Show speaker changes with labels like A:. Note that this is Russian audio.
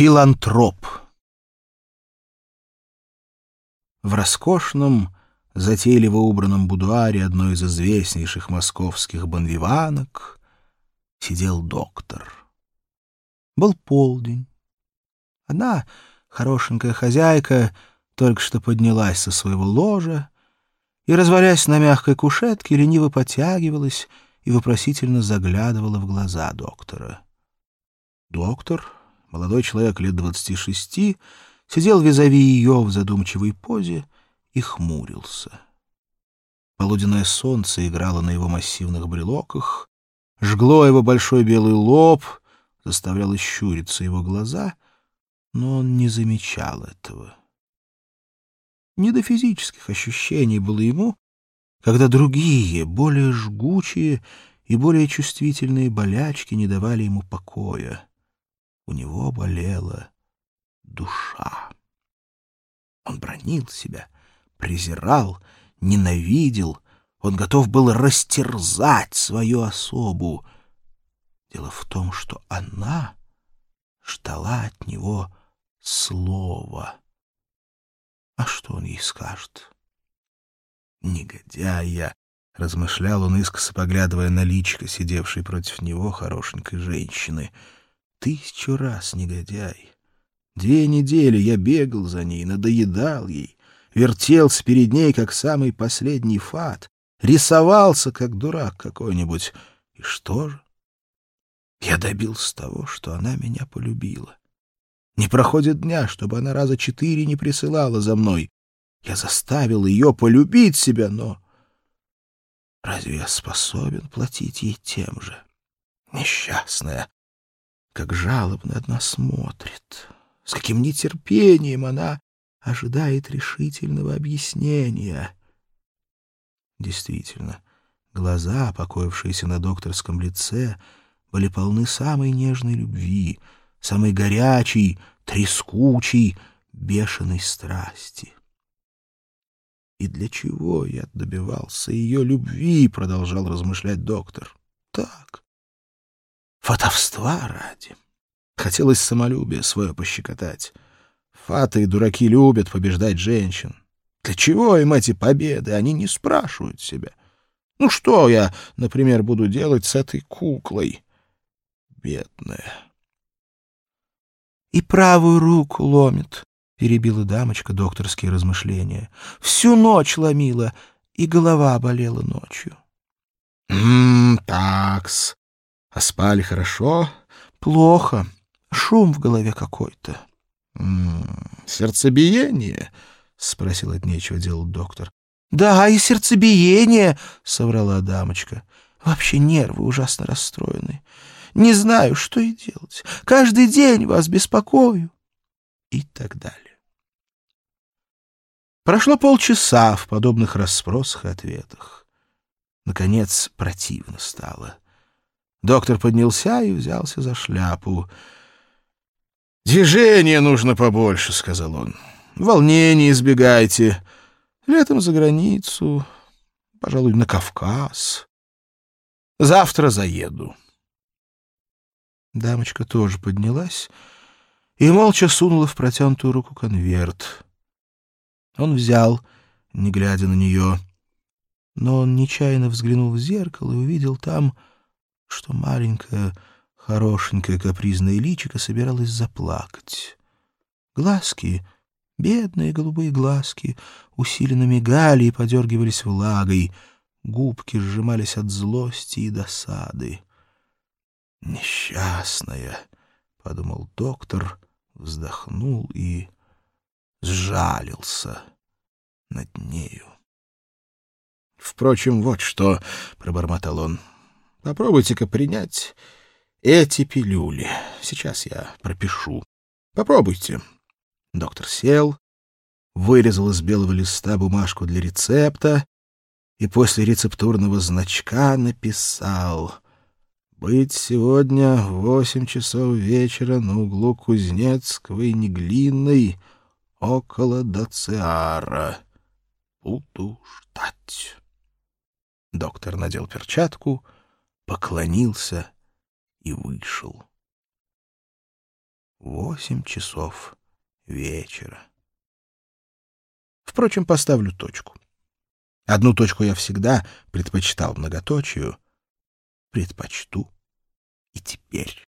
A: Филантроп В роскошном, затейливо убранном будуаре одной из известнейших московских банвиванок сидел доктор. Был полдень. Она, хорошенькая хозяйка, только что поднялась со своего ложа и, развалясь на мягкой кушетке, лениво потягивалась и вопросительно заглядывала в глаза доктора. Доктор, молодой человек лет двадцати шести, сидел визави ее в задумчивой позе и хмурился. Полуденное солнце играло на его массивных брелоках, жгло его большой белый лоб, заставляло щуриться его глаза, но он не замечал этого. Не до физических ощущений было ему, когда другие, более жгучие и более чувствительные болячки не давали ему покоя. У него болела душа. Он бронил себя, презирал, ненавидел, он готов был растерзать свою особу. Дело в том, что она ждала от него слова. А что он ей скажет? «Негодяя!» — размышлял он, искоса поглядывая на личико, сидевшей против него хорошенькой женщины. «Тысячу раз негодяй!» Две недели я бегал за ней, надоедал ей, вертелся перед ней, как самый последний фат, рисовался, как дурак какой-нибудь. И что же? Я добился того, что она меня полюбила. Не проходит дня, чтобы она раза четыре не присылала за мной. Я заставил ее полюбить себя, но... Разве я способен платить ей тем же? Несчастная, как жалобно одна смотрит с каким нетерпением она ожидает решительного объяснения. Действительно, глаза, покоившиеся на докторском лице, были полны самой нежной любви, самой горячей, трескучей, бешеной страсти. «И для чего я добивался ее любви?» — продолжал размышлять доктор. «Так, фотовства ради». Хотелось самолюбие свое пощекотать. Фаты и дураки любят побеждать женщин. Для чего им эти победы? Они не спрашивают себя. Ну что я, например, буду делать с этой куклой? Бедная. И правую руку ломит, — перебила дамочка докторские размышления. Всю ночь ломила, и голова болела ночью. «М-м, такс. А спали хорошо?» «Плохо. Шум в голове какой-то. — Сердцебиение? — спросил от нечего делать доктор. — Да, и сердцебиение, — соврала дамочка. — Вообще нервы ужасно расстроены. Не знаю, что и делать. Каждый день вас беспокою. И так далее. Прошло полчаса в подобных расспросах и ответах. Наконец, противно стало. Доктор поднялся и взялся за шляпу. «Движения нужно побольше», — сказал он. «Волнений избегайте. Летом за границу, пожалуй, на Кавказ. Завтра заеду». Дамочка тоже поднялась и молча сунула в протянутую руку конверт. Он взял, не глядя на нее, но он нечаянно взглянул в зеркало и увидел там, что маленькая Хорошенькое капризное личико собиралось заплакать. Глазки, бедные голубые глазки, усиленно мигали и подергивались влагой, губки сжимались от злости и досады. «Несчастная», — подумал доктор, вздохнул и сжалился над нею. «Впрочем, вот что», — пробормотал он, — «попробуйте-ка принять эти пилюли. Сейчас я пропишу. Попробуйте. Доктор сел, вырезал из белого листа бумажку для рецепта и после рецептурного значка написал «Быть сегодня в восемь часов вечера на углу Кузнецкого и Неглинной около Доциара. Буду ждать». Доктор надел перчатку, поклонился и вышел. восемь часов вечера. Впрочем, поставлю точку. Одну точку я всегда предпочитал многоточию, предпочту и теперь.